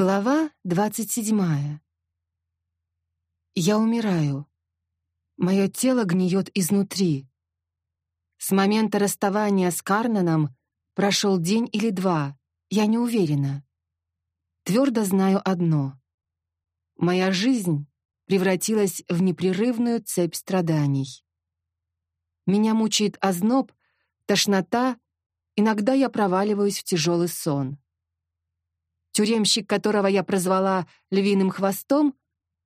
Глава двадцать седьмая. Я умираю. Мое тело гниет изнутри. С момента расставания с Карнаном прошел день или два, я не уверена. Твердо знаю одно. Моя жизнь превратилась в непрерывную цепь страданий. Меня мучает озноб, тошнота, иногда я проваливаюсь в тяжелый сон. Тюремщик, которого я прозвала «львиным хвостом»,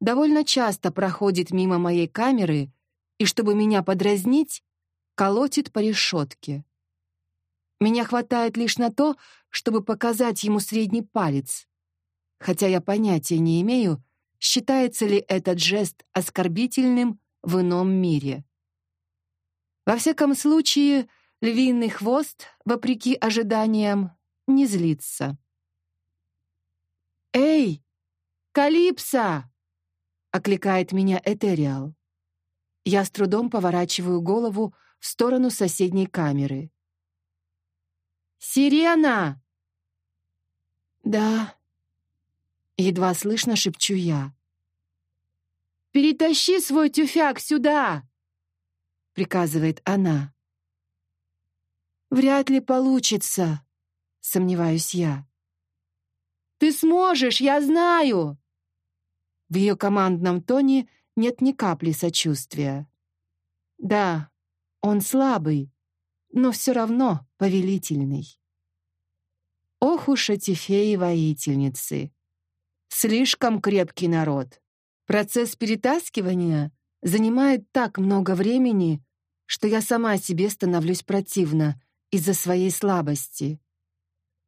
довольно часто проходит мимо моей камеры и, чтобы меня подразнить, колотит по решетке. Меня хватает лишь на то, чтобы показать ему средний палец, хотя я понятия не имею, считается ли этот жест оскорбительным в ином мире. Во всяком случае, львиный хвост, вопреки ожиданиям, не злится. «Эй, Калипса!» — окликает меня Этериал. Я с трудом поворачиваю голову в сторону соседней камеры. «Сирена!» «Да», — едва слышно шепчу я. «Перетащи свой тюфяк сюда!» — приказывает она. «Вряд ли получится», — сомневаюсь я. Ты сможешь, я знаю!» В ее командном тоне нет ни капли сочувствия. Да, он слабый, но все равно повелительный. Ох уж эти феи-воительницы! Слишком крепкий народ. Процесс перетаскивания занимает так много времени, что я сама себе становлюсь противна из-за своей слабости.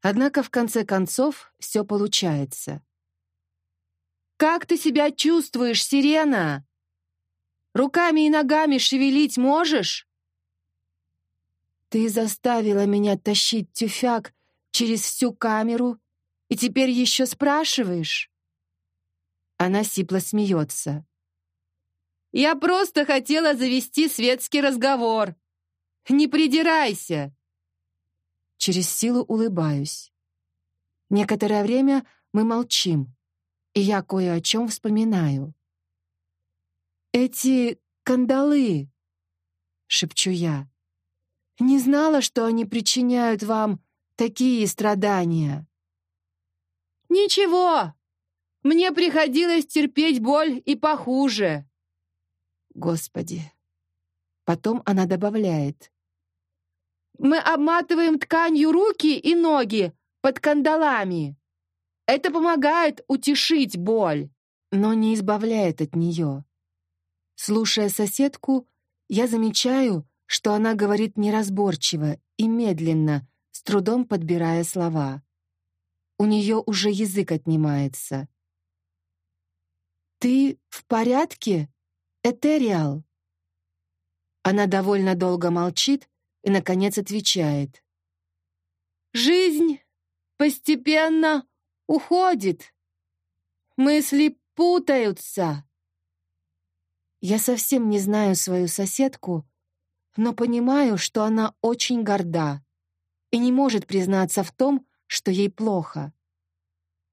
Однако в конце концов все получается. «Как ты себя чувствуешь, Сирена? Руками и ногами шевелить можешь?» «Ты заставила меня тащить тюфяк через всю камеру и теперь еще спрашиваешь?» Она сипло смеется. «Я просто хотела завести светский разговор. Не придирайся!» Через силу улыбаюсь. Некоторое время мы молчим, и я кое о чем вспоминаю. «Эти кандалы!» — шепчу я. «Не знала, что они причиняют вам такие страдания». «Ничего! Мне приходилось терпеть боль и похуже!» Господи! Потом она добавляет. Мы обматываем тканью руки и ноги под кандалами. Это помогает утешить боль, но не избавляет от нее. Слушая соседку, я замечаю, что она говорит неразборчиво и медленно, с трудом подбирая слова. У нее уже язык отнимается. «Ты в порядке, Этериал?» Она довольно долго молчит, и, наконец, отвечает. «Жизнь постепенно уходит. Мысли путаются». Я совсем не знаю свою соседку, но понимаю, что она очень горда и не может признаться в том, что ей плохо.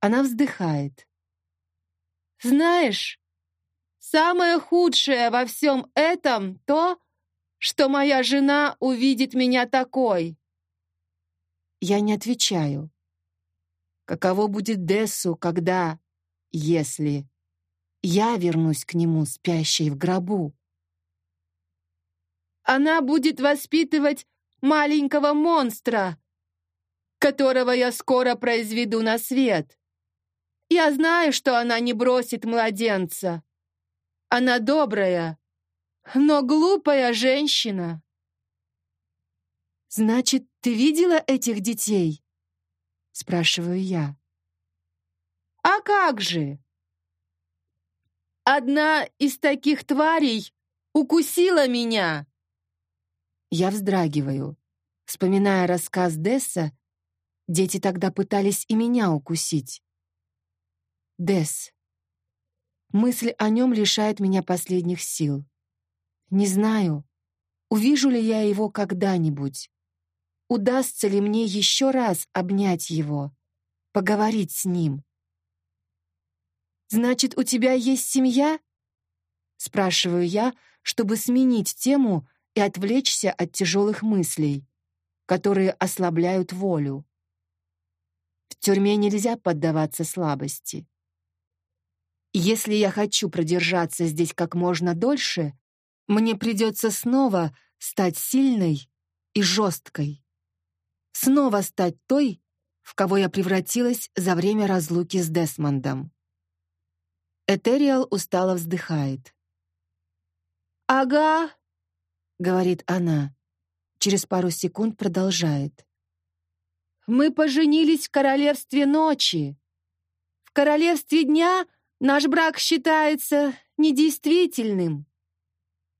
Она вздыхает. «Знаешь, самое худшее во всем этом то, что моя жена увидит меня такой. Я не отвечаю. Каково будет Дессу, когда, если я вернусь к нему спящей в гробу? Она будет воспитывать маленького монстра, которого я скоро произведу на свет. Я знаю, что она не бросит младенца. Она добрая, но глупая женщина. Значит, ты видела этих детей? спрашиваю я. А как же? Одна из таких тварей укусила меня. Я вздрагиваю, вспоминая рассказ Десса. Дети тогда пытались и меня укусить. Десс. Мысль о нем лишает меня последних сил. Не знаю, увижу ли я его когда-нибудь. Удастся ли мне еще раз обнять его, поговорить с ним. «Значит, у тебя есть семья?» Спрашиваю я, чтобы сменить тему и отвлечься от тяжелых мыслей, которые ослабляют волю. В тюрьме нельзя поддаваться слабости. Если я хочу продержаться здесь как можно дольше, мне придется снова стать сильной и жесткой. Снова стать той, в кого я превратилась за время разлуки с Десмондом. Этериал устало вздыхает. «Ага», — говорит она. Через пару секунд продолжает. «Мы поженились в королевстве ночи. В королевстве дня наш брак считается недействительным.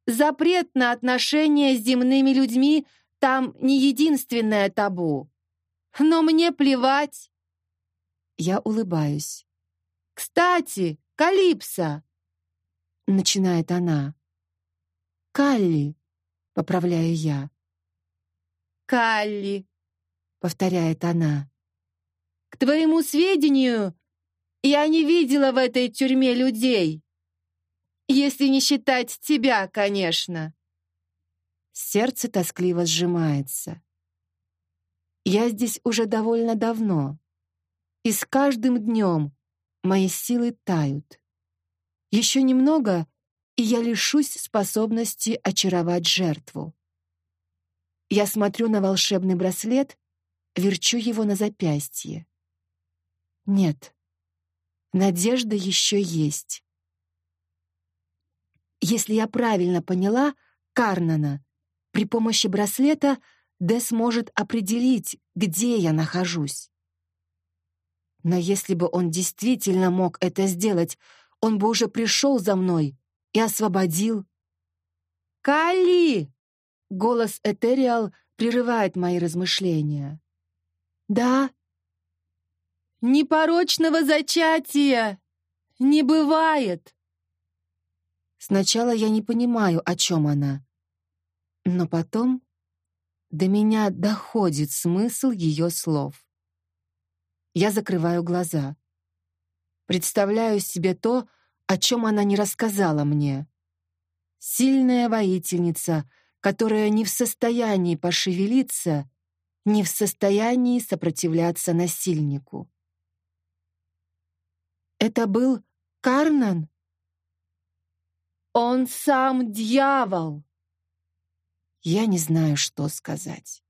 Запрет на отношения с земными людьми там не единственное табу. Но мне плевать». Я улыбаюсь. «Кстати, Калипсо!» Начинает она. «Калли!» — поправляю я. «Калли!» — повторяет она. «К твоему сведению, я не видела в этой тюрьме людей. Если не считать тебя, конечно». Сердце тоскливо сжимается. Я здесь уже довольно давно, и с каждым днем мои силы тают. Еще немного, и я лишусь способности очаровать жертву. Я смотрю на волшебный браслет, верчу его на запястье. Нет, надежда еще есть. Если я правильно поняла Карнана, при помощи браслета Дес может определить, где я нахожусь. Но если бы он действительно мог это сделать, он бы уже пришел за мной и освободил. «Калли!» — голос Этериал прерывает мои размышления. «Да?» «Непорочного зачатия не бывает!» Сначала я не понимаю, о чем она. Но потом до меня доходит смысл ее слов. Я закрываю глаза. Представляю себе то, о чем она не рассказала мне. Сильная воительница, которая не в состоянии пошевелиться, не в состоянии сопротивляться насильнику. Это был Карнан? Он сам дьявол! Я не знаю, что сказать.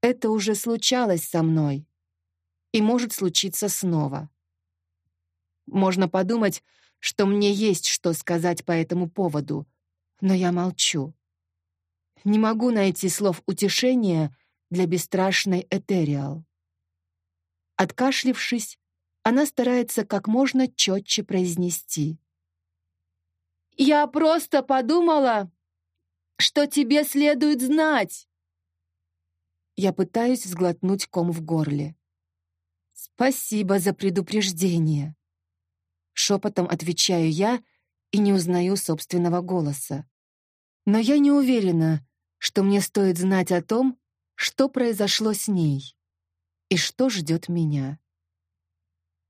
Это уже случалось со мной и может случиться снова. Можно подумать, что мне есть что сказать по этому поводу, но я молчу. Не могу найти слов утешения для бесстрашной Этериал. Откашлившись, она старается как можно четче произнести. «Я просто подумала, что тебе следует знать!» Я пытаюсь сглотнуть ком в горле. «Спасибо за предупреждение!» Шепотом отвечаю я и не узнаю собственного голоса. Но я не уверена, что мне стоит знать о том, что произошло с ней и что ждет меня.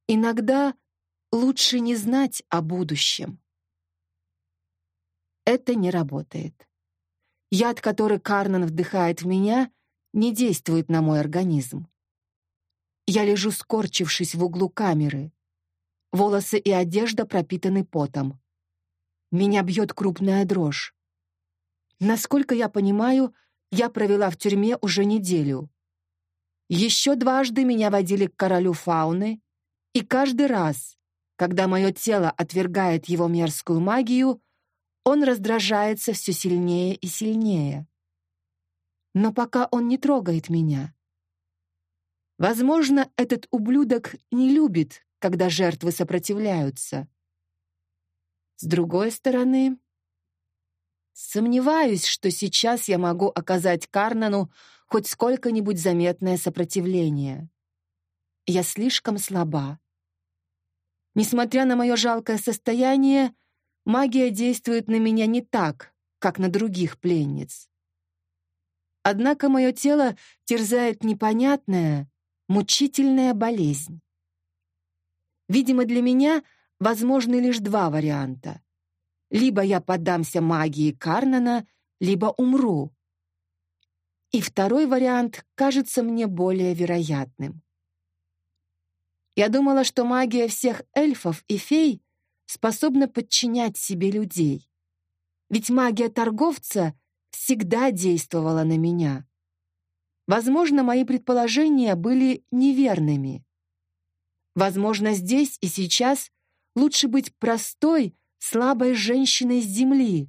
Иногда лучше не знать о будущем. Это не работает. Яд, который Карнан вдыхает в меня, не действует на мой организм. Я лежу скорчившись в углу камеры. Волосы и одежда пропитаны потом. Меня бьет крупная дрожь. Насколько я понимаю, я провела в тюрьме уже неделю. Еще дважды меня водили к королю фауны, и каждый раз, когда мое тело отвергает его мерзкую магию, он раздражается все сильнее и сильнее. Но пока он не трогает меня. Возможно, этот ублюдок не любит, когда жертвы сопротивляются. С другой стороны, сомневаюсь, что сейчас я могу оказать Карнану хоть сколько-нибудь заметное сопротивление. Я слишком слаба. Несмотря на мое жалкое состояние, магия действует на меня не так, как на других пленниц. Однако мое тело терзает непонятная, мучительная болезнь. Видимо, для меня возможны лишь два варианта. Либо я поддамся магии Карнана, либо умру. И второй вариант кажется мне более вероятным. Я думала, что магия всех эльфов и фей способна подчинять себе людей. Ведь магия торговца всегда действовала на меня. Возможно, мои предположения были неверными. Возможно, здесь и сейчас лучше быть простой, слабой женщиной с земли,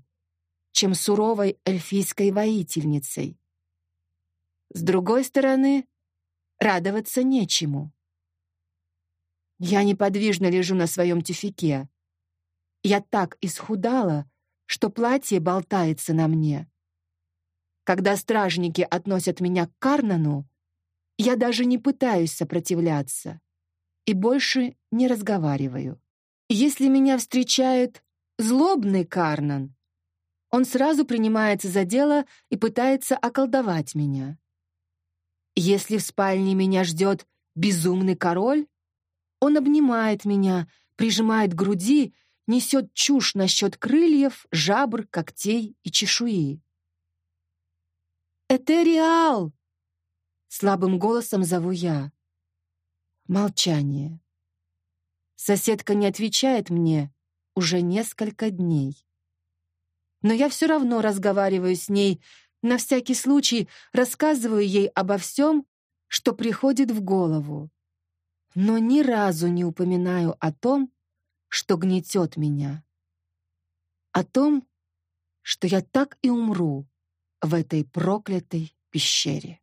чем суровой эльфийской воительницей. С другой стороны, радоваться нечему. Я неподвижно лежу на своем тюфике. Я так исхудала, что платье болтается на мне. Когда стражники относят меня к Карнану, я даже не пытаюсь сопротивляться и больше не разговариваю. Если меня встречает злобный Карнан, он сразу принимается за дело и пытается околдовать меня. Если в спальне меня ждет безумный король, он обнимает меня, прижимает к груди, несет чушь насчет крыльев, жабр, когтей и чешуи. «Этериал!» — слабым голосом зову я. Молчание. Соседка не отвечает мне уже несколько дней. Но я все равно разговариваю с ней, на всякий случай рассказываю ей обо всем, что приходит в голову. Но ни разу не упоминаю о том, что гнетет меня. О том, что я так и умру в этой проклятой пещере.